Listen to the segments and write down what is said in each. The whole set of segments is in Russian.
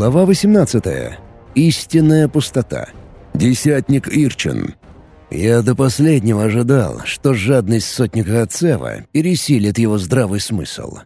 Глава 18. Истинная пустота. Десятник Ирчин. Я до последнего ожидал, что жадность сотника Ацева пересилит его здравый смысл.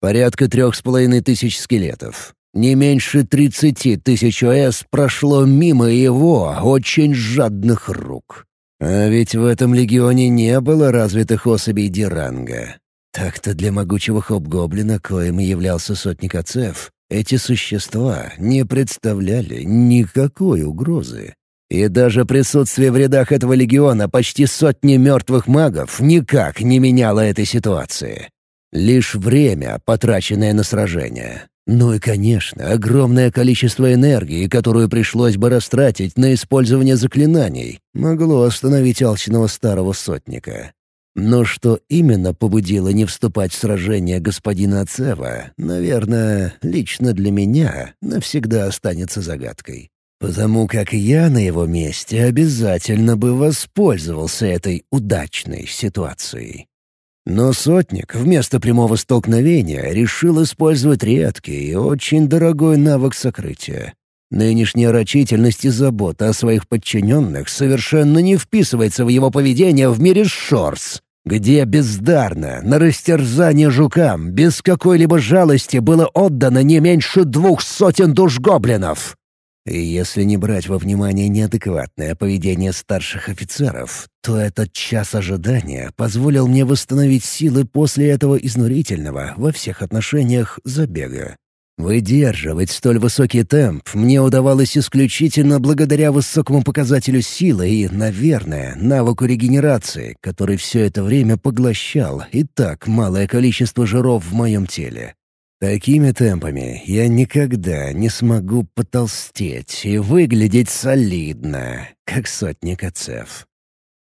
Порядка трех с половиной тысяч скелетов. Не меньше тридцати тысяч ОС прошло мимо его очень жадных рук. А ведь в этом легионе не было развитых особей Диранга. Так-то для могучего хоп-гоблина, коим являлся сотник Ацев, эти существа не представляли никакой угрозы. И даже присутствие в рядах этого легиона почти сотни мертвых магов никак не меняло этой ситуации. Лишь время, потраченное на сражение. Ну и, конечно, огромное количество энергии, которую пришлось бы растратить на использование заклинаний, могло остановить алчного старого сотника. Но что именно побудило не вступать в сражение господина Ацева, наверное, лично для меня навсегда останется загадкой. Потому как я на его месте обязательно бы воспользовался этой удачной ситуацией. Но сотник вместо прямого столкновения решил использовать редкий и очень дорогой навык сокрытия. Нынешняя рачительность и забота о своих подчиненных совершенно не вписывается в его поведение в мире Шорс, где бездарно, на растерзание жукам, без какой-либо жалости было отдано не меньше двух сотен душ гоблинов. И если не брать во внимание неадекватное поведение старших офицеров, то этот час ожидания позволил мне восстановить силы после этого изнурительного во всех отношениях забега. Выдерживать столь высокий темп мне удавалось исключительно благодаря высокому показателю силы и, наверное, навыку регенерации, который все это время поглощал и так малое количество жиров в моем теле. Такими темпами я никогда не смогу потолстеть и выглядеть солидно, как сотник отцев.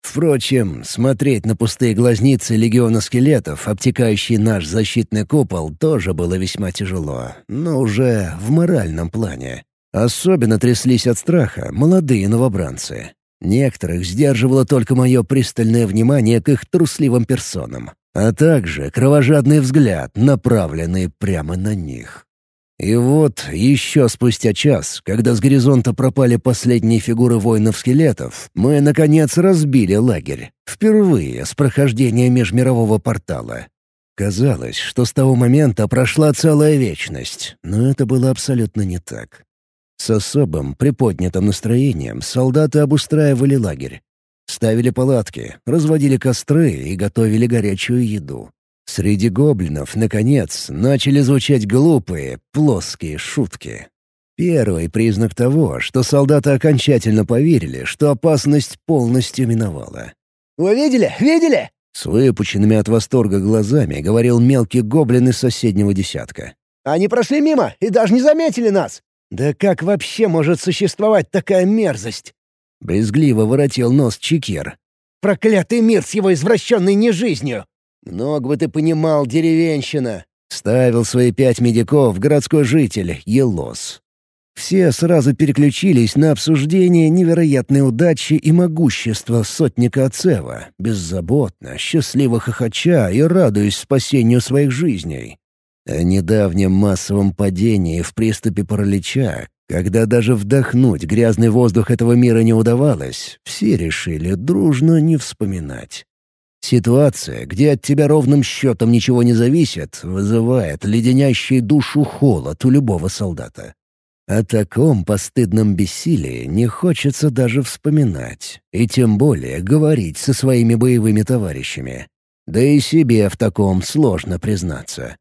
Впрочем, смотреть на пустые глазницы легиона скелетов, обтекающие наш защитный купол, тоже было весьма тяжело, но уже в моральном плане. Особенно тряслись от страха молодые новобранцы. Некоторых сдерживало только мое пристальное внимание к их трусливым персонам а также кровожадный взгляд, направленный прямо на них. И вот еще спустя час, когда с горизонта пропали последние фигуры воинов-скелетов, мы, наконец, разбили лагерь. Впервые с прохождения межмирового портала. Казалось, что с того момента прошла целая вечность, но это было абсолютно не так. С особым приподнятым настроением солдаты обустраивали лагерь, Ставили палатки, разводили костры и готовили горячую еду. Среди гоблинов, наконец, начали звучать глупые, плоские шутки. Первый признак того, что солдаты окончательно поверили, что опасность полностью миновала. «Вы видели? Видели?» С выпученными от восторга глазами говорил мелкий гоблин из соседнего десятка. «Они прошли мимо и даже не заметили нас! Да как вообще может существовать такая мерзость? Брезгливо воротил нос Чекер. «Проклятый мир с его извращенной нежизнью!» «Много бы ты понимал, деревенщина!» Ставил свои пять медиков городской житель Елос. Все сразу переключились на обсуждение невероятной удачи и могущества сотника Ацева, беззаботно, счастливо хохоча и радуясь спасению своих жизней. О недавнем массовом падении в приступе паралича, когда даже вдохнуть грязный воздух этого мира не удавалось, все решили дружно не вспоминать. Ситуация, где от тебя ровным счетом ничего не зависит, вызывает леденящий душу холод у любого солдата. О таком постыдном бессилии не хочется даже вспоминать, и тем более говорить со своими боевыми товарищами. Да и себе в таком сложно признаться.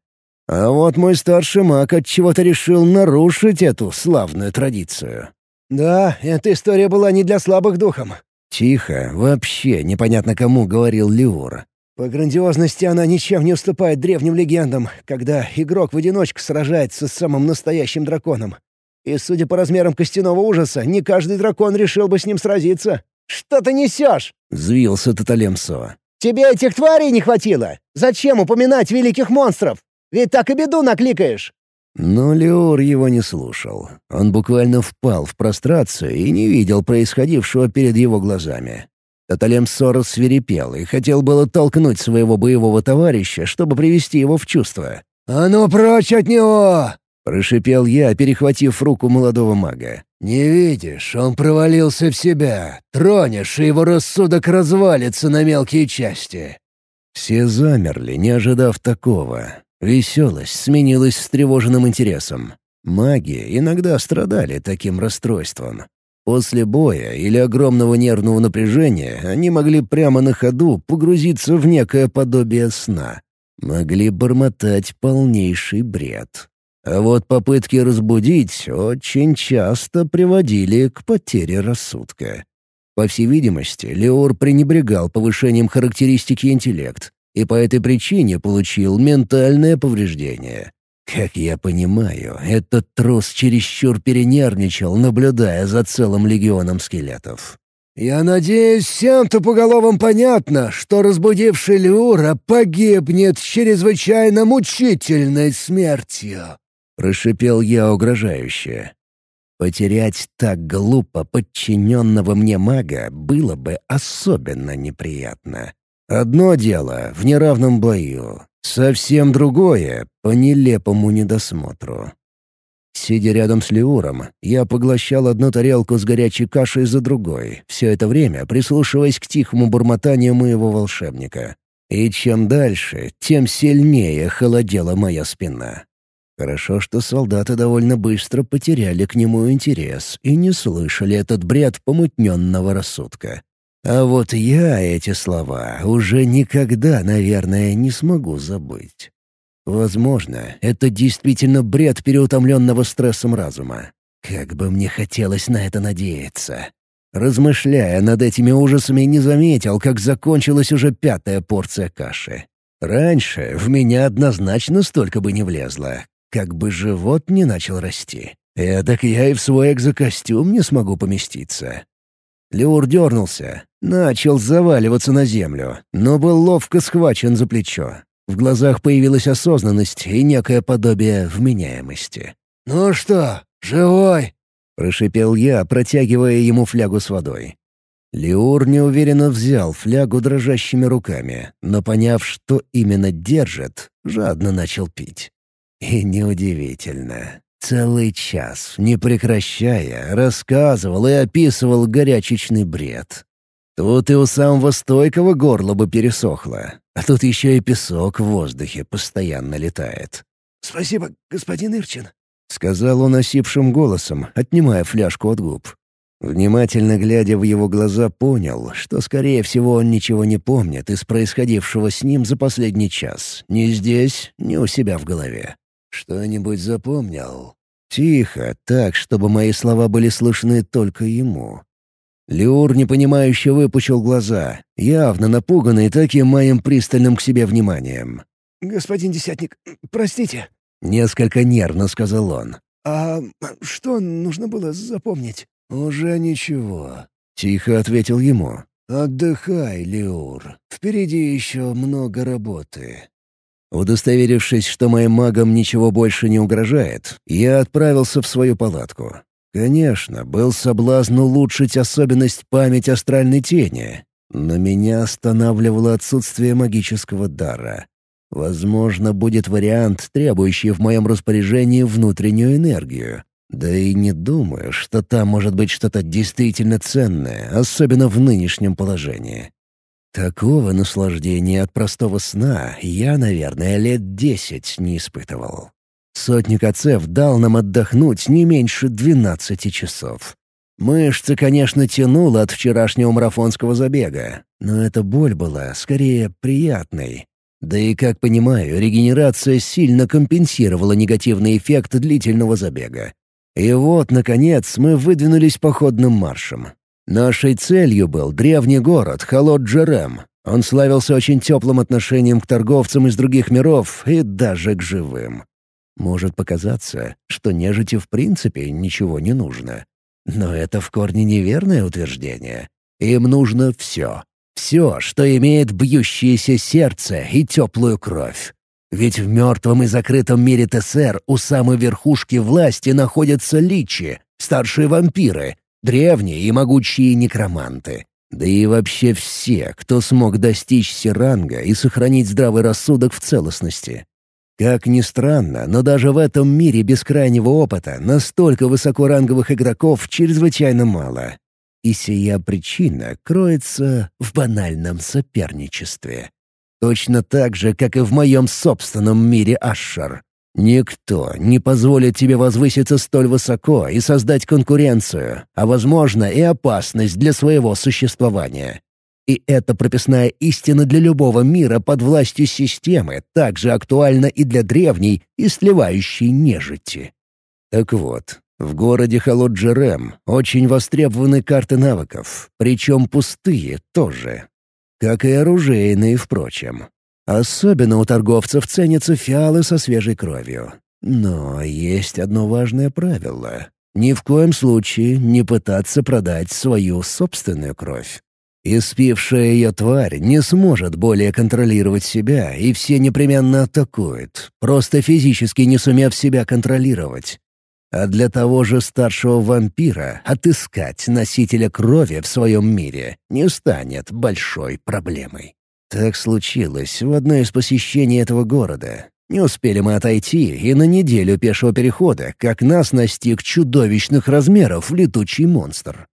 А вот мой старший маг отчего-то решил нарушить эту славную традицию. «Да, эта история была не для слабых духом». Тихо, вообще непонятно кому говорил Леур. По грандиозности она ничем не уступает древним легендам, когда игрок в одиночку сражается с самым настоящим драконом. И, судя по размерам костяного ужаса, не каждый дракон решил бы с ним сразиться. «Что ты несешь?» — взвился Таталемсо. «Тебе этих тварей не хватило? Зачем упоминать великих монстров?» Ведь так и беду накликаешь!» Но Леор его не слушал. Он буквально впал в прострацию и не видел происходившего перед его глазами. Таталем Сорос свирепел и хотел было толкнуть своего боевого товарища, чтобы привести его в чувство. «А ну прочь от него!» — Прошипел я, перехватив руку молодого мага. «Не видишь, он провалился в себя. Тронешь, и его рассудок развалится на мелкие части». Все замерли, не ожидав такого. Веселость сменилась встревоженным интересом. Маги иногда страдали таким расстройством. После боя или огромного нервного напряжения они могли прямо на ходу погрузиться в некое подобие сна. Могли бормотать полнейший бред. А вот попытки разбудить очень часто приводили к потере рассудка. По всей видимости, Леор пренебрегал повышением характеристики интеллект и по этой причине получил ментальное повреждение. Как я понимаю, этот трус чересчур перенервничал, наблюдая за целым легионом скелетов. «Я надеюсь, всем тупоголовым понятно, что разбудивший Люра погибнет чрезвычайно мучительной смертью», — прошипел я угрожающе. Потерять так глупо подчиненного мне мага было бы особенно неприятно. Одно дело в неравном бою, Совсем другое — по нелепому недосмотру. Сидя рядом с Леуром, я поглощал одну тарелку с горячей кашей за другой, все это время прислушиваясь к тихому бормотанию моего волшебника. И чем дальше, тем сильнее холодела моя спина. Хорошо, что солдаты довольно быстро потеряли к нему интерес и не слышали этот бред помутненного рассудка. А вот я эти слова уже никогда, наверное, не смогу забыть. Возможно, это действительно бред переутомленного стрессом разума. Как бы мне хотелось на это надеяться. Размышляя над этими ужасами, не заметил, как закончилась уже пятая порция каши. Раньше в меня однозначно столько бы не влезло, как бы живот не начал расти. Эдак я и в свой экзокостюм не смогу поместиться. Леур дернулся, начал заваливаться на землю, но был ловко схвачен за плечо. В глазах появилась осознанность и некое подобие вменяемости. «Ну что, живой?» — прошипел я, протягивая ему флягу с водой. Леур неуверенно взял флягу дрожащими руками, но, поняв, что именно держит, жадно начал пить. И неудивительно. Целый час, не прекращая, рассказывал и описывал горячечный бред. Тут и у самого стойкого горла бы пересохло, а тут еще и песок в воздухе постоянно летает. «Спасибо, господин Ирчин», — сказал он осипшим голосом, отнимая фляжку от губ. Внимательно глядя в его глаза, понял, что, скорее всего, он ничего не помнит из происходившего с ним за последний час. Ни здесь, ни у себя в голове. «Что-нибудь запомнил?» Тихо, так, чтобы мои слова были слышны только ему. Люр непонимающе выпучил глаза, явно напуганный таким моим пристальным к себе вниманием. «Господин Десятник, простите», — несколько нервно сказал он. «А что нужно было запомнить?» «Уже ничего», — тихо ответил ему. «Отдыхай, Леур. Впереди еще много работы. Удостоверившись, что моим магам ничего больше не угрожает, я отправился в свою палатку. Конечно, был соблазн улучшить особенность память астральной тени, но меня останавливало отсутствие магического дара. Возможно, будет вариант, требующий в моем распоряжении внутреннюю энергию. Да и не думаю, что там может быть что-то действительно ценное, особенно в нынешнем положении. Такого наслаждения от простого сна я, наверное, лет десять не испытывал. Сотник Ацев дал нам отдохнуть не меньше двенадцати часов. Мышцы, конечно, тянуло от вчерашнего марафонского забега, но эта боль была скорее приятной. Да и, как понимаю, регенерация сильно компенсировала негативный эффект длительного забега. И вот, наконец, мы выдвинулись походным маршем. Нашей целью был древний город Халот-Джерем. Он славился очень теплым отношением к торговцам из других миров и даже к живым. Может показаться, что нежити в принципе ничего не нужно. Но это в корне неверное утверждение. Им нужно все. Все, что имеет бьющееся сердце и теплую кровь. Ведь в мертвом и закрытом мире ТСР у самой верхушки власти находятся личи, старшие вампиры, древние и могучие некроманты. Да и вообще все, кто смог достичь сиранга и сохранить здравый рассудок в целостности. Как ни странно, но даже в этом мире бескрайнего опыта настолько высокоранговых игроков чрезвычайно мало. И сия причина кроется в банальном соперничестве. Точно так же, как и в моем собственном мире Ашшар. Никто не позволит тебе возвыситься столь высоко и создать конкуренцию, а, возможно, и опасность для своего существования. И эта прописная истина для любого мира под властью системы также актуальна и для древней и сливающей нежити. Так вот, в городе Холоджерем очень востребованы карты навыков, причем пустые тоже. Как и оружейные, впрочем. Особенно у торговцев ценятся фиалы со свежей кровью. Но есть одно важное правило. Ни в коем случае не пытаться продать свою собственную кровь. Испившая ее тварь не сможет более контролировать себя, и все непременно атакуют, просто физически не сумев себя контролировать. А для того же старшего вампира отыскать носителя крови в своем мире не станет большой проблемой. Так случилось в одно из посещений этого города. Не успели мы отойти, и на неделю пешего перехода, как нас настиг чудовищных размеров летучий монстр.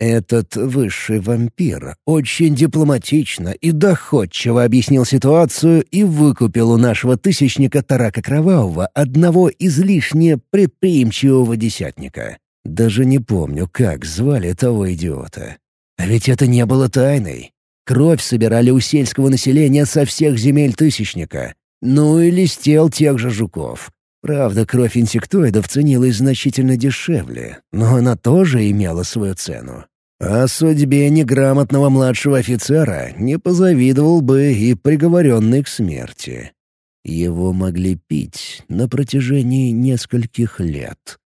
Этот высший вампир очень дипломатично и доходчиво объяснил ситуацию и выкупил у нашего тысячника Тарака Кровавого одного излишне предприимчивого десятника. Даже не помню, как звали того идиота. А ведь это не было тайной. Кровь собирали у сельского населения со всех земель Тысячника. Ну и листел тех же жуков. Правда, кровь инсектоидов ценилась значительно дешевле, но она тоже имела свою цену. О судьбе неграмотного младшего офицера не позавидовал бы и приговоренный к смерти. Его могли пить на протяжении нескольких лет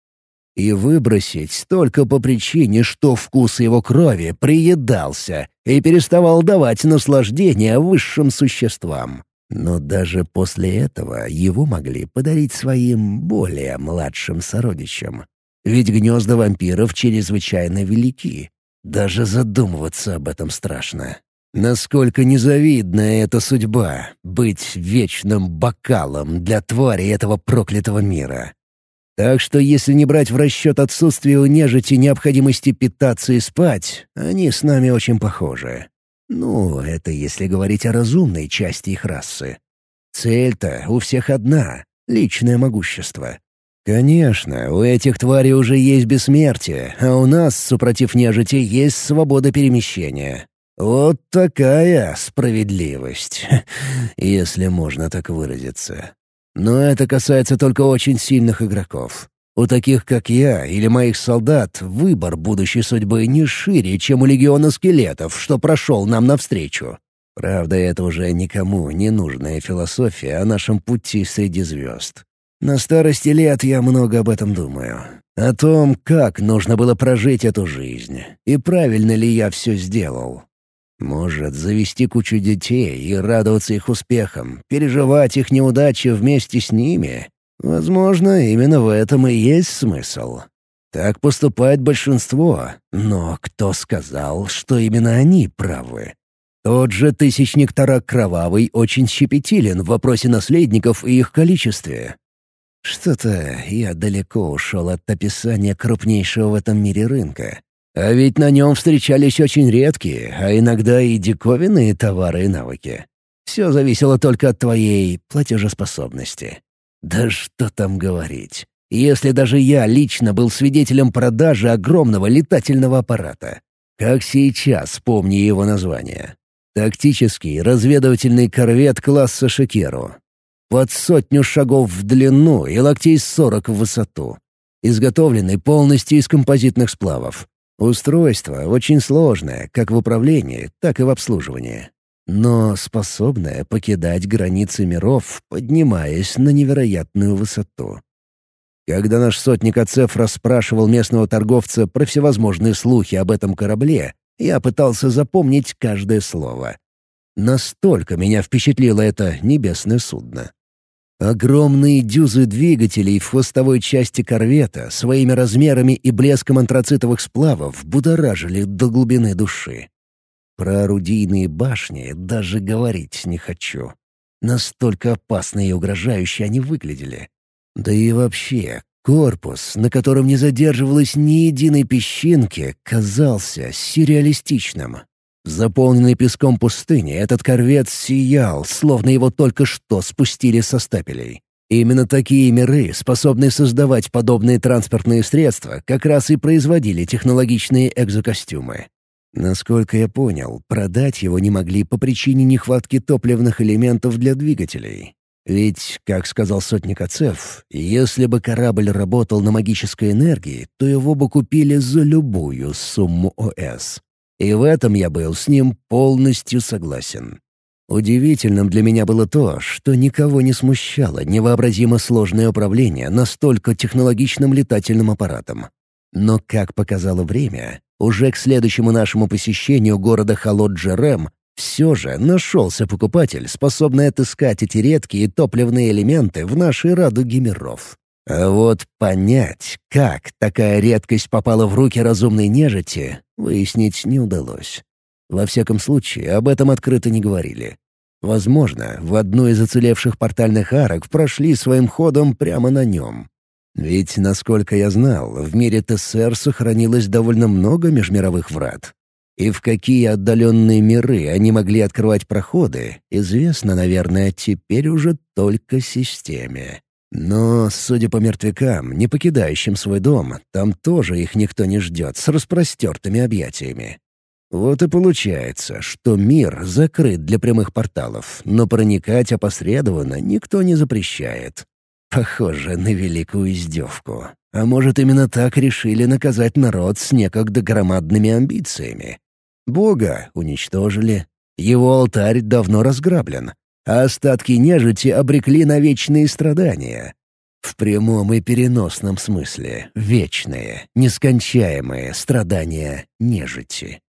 и выбросить только по причине, что вкус его крови приедался и переставал давать наслаждение высшим существам. Но даже после этого его могли подарить своим более младшим сородичам. Ведь гнезда вампиров чрезвычайно велики. Даже задумываться об этом страшно. Насколько незавидная эта судьба — быть вечным бокалом для твари этого проклятого мира. Так что если не брать в расчет отсутствие у нежити необходимости питаться и спать, они с нами очень похожи. Ну, это если говорить о разумной части их расы. Цель-то у всех одна — личное могущество. Конечно, у этих тварей уже есть бессмертие, а у нас, супротив нежити, есть свобода перемещения. Вот такая справедливость, если можно так выразиться. Но это касается только очень сильных игроков. У таких, как я или моих солдат, выбор будущей судьбы не шире, чем у легиона скелетов, что прошел нам навстречу. Правда, это уже никому не нужная философия о нашем пути среди звезд. На старости лет я много об этом думаю. О том, как нужно было прожить эту жизнь, и правильно ли я все сделал. Может, завести кучу детей и радоваться их успехам, переживать их неудачи вместе с ними? Возможно, именно в этом и есть смысл. Так поступает большинство, но кто сказал, что именно они правы? Тот же Тысячник Тарак Кровавый очень щепетилен в вопросе наследников и их количестве. Что-то я далеко ушел от описания крупнейшего в этом мире рынка. А ведь на нем встречались очень редкие, а иногда и диковинные товары и навыки. Все зависело только от твоей платежеспособности. Да что там говорить. Если даже я лично был свидетелем продажи огромного летательного аппарата. Как сейчас помни его название. Тактический разведывательный корвет класса «Шекеру». Под сотню шагов в длину и локтей сорок в высоту. Изготовленный полностью из композитных сплавов. Устройство очень сложное, как в управлении, так и в обслуживании. Но способное покидать границы миров, поднимаясь на невероятную высоту. Когда наш сотник Ацеф расспрашивал местного торговца про всевозможные слухи об этом корабле, я пытался запомнить каждое слово. Настолько меня впечатлило это небесное судно. Огромные дюзы двигателей в хвостовой части корвета своими размерами и блеском антрацитовых сплавов будоражили до глубины души. Про орудийные башни даже говорить не хочу. Настолько опасные и угрожающие они выглядели. Да и вообще, корпус, на котором не задерживалось ни единой песчинки, казался сюрреалистичным. В заполненной песком пустыне этот корвет сиял, словно его только что спустили со стапелей. Именно такие миры, способные создавать подобные транспортные средства, как раз и производили технологичные экзокостюмы. Насколько я понял, продать его не могли по причине нехватки топливных элементов для двигателей. Ведь, как сказал сотник Ацеф, если бы корабль работал на магической энергии, то его бы купили за любую сумму ОС. И в этом я был с ним полностью согласен. Удивительным для меня было то, что никого не смущало невообразимо сложное управление настолько технологичным летательным аппаратом. Но, как показало время, уже к следующему нашему посещению города Халот-Джерем все же нашелся покупатель, способный отыскать эти редкие топливные элементы в нашей радуге миров. А вот понять, как такая редкость попала в руки разумной нежити, выяснить не удалось. Во всяком случае, об этом открыто не говорили. Возможно, в одну из уцелевших портальных арок прошли своим ходом прямо на нем. Ведь, насколько я знал, в мире ТСР сохранилось довольно много межмировых врат. И в какие отдаленные миры они могли открывать проходы, известно, наверное, теперь уже только системе. Но, судя по мертвякам, не покидающим свой дом, там тоже их никто не ждет с распростертыми объятиями. Вот и получается, что мир закрыт для прямых порталов, но проникать опосредованно никто не запрещает. Похоже на великую издевку. А может, именно так решили наказать народ с некогда громадными амбициями? Бога уничтожили. Его алтарь давно разграблен, а остатки нежити обрекли на вечные страдания. В прямом и переносном смысле — вечные, нескончаемые страдания нежити.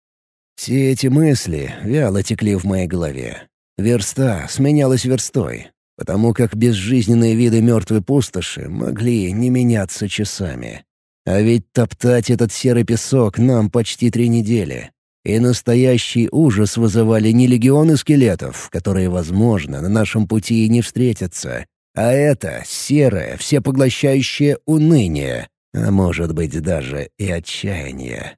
Все эти мысли вяло текли в моей голове. Верста сменялась верстой, потому как безжизненные виды мертвой пустоши могли не меняться часами. А ведь топтать этот серый песок нам почти три недели. И настоящий ужас вызывали не легионы скелетов, которые, возможно, на нашем пути и не встретятся, а это серое, всепоглощающее уныние, а может быть даже и отчаяние.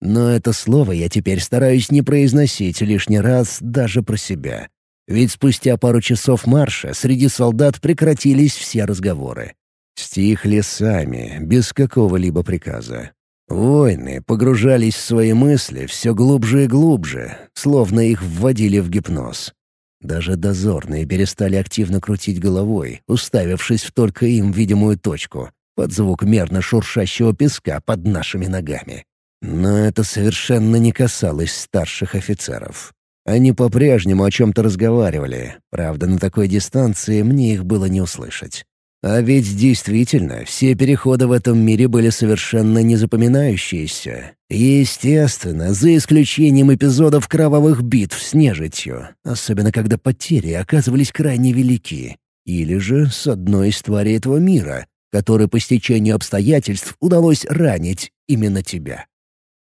Но это слово я теперь стараюсь не произносить лишний раз даже про себя. Ведь спустя пару часов марша среди солдат прекратились все разговоры. Стихли сами, без какого-либо приказа. Воины погружались в свои мысли все глубже и глубже, словно их вводили в гипноз. Даже дозорные перестали активно крутить головой, уставившись в только им видимую точку, под звук мерно шуршащего песка под нашими ногами. Но это совершенно не касалось старших офицеров. Они по-прежнему о чем-то разговаривали, правда, на такой дистанции мне их было не услышать. А ведь действительно, все переходы в этом мире были совершенно незапоминающиеся. Естественно, за исключением эпизодов кровавых битв с нежитью, особенно когда потери оказывались крайне велики. Или же с одной из тварей этого мира, которой по стечению обстоятельств удалось ранить именно тебя.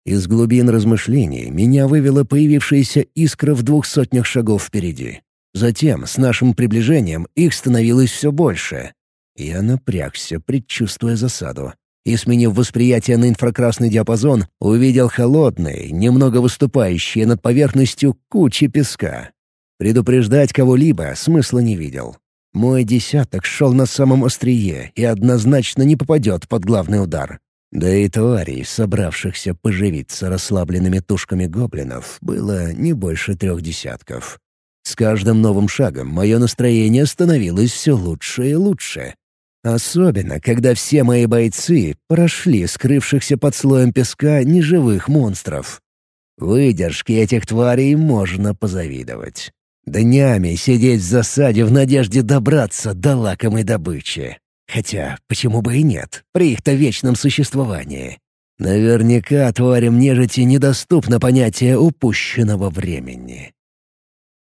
Из глубин размышлений меня вывела появившаяся искра в двух сотнях шагов впереди. Затем, с нашим приближением, их становилось все больше. Я напрягся, предчувствуя засаду. И, сменив восприятие на инфракрасный диапазон, увидел холодные, немного выступающие над поверхностью кучи песка. Предупреждать кого-либо смысла не видел. Мой десяток шел на самом острие и однозначно не попадет под главный удар. Да и тварей, собравшихся поживиться расслабленными тушками гоблинов, было не больше трех десятков. С каждым новым шагом мое настроение становилось все лучше и лучше. Особенно, когда все мои бойцы прошли скрывшихся под слоем песка неживых монстров. Выдержки этих тварей можно позавидовать. Днями сидеть в засаде в надежде добраться до лакомой добычи. Хотя, почему бы и нет, при их-то вечном существовании. Наверняка тварям нежити недоступно понятие упущенного времени.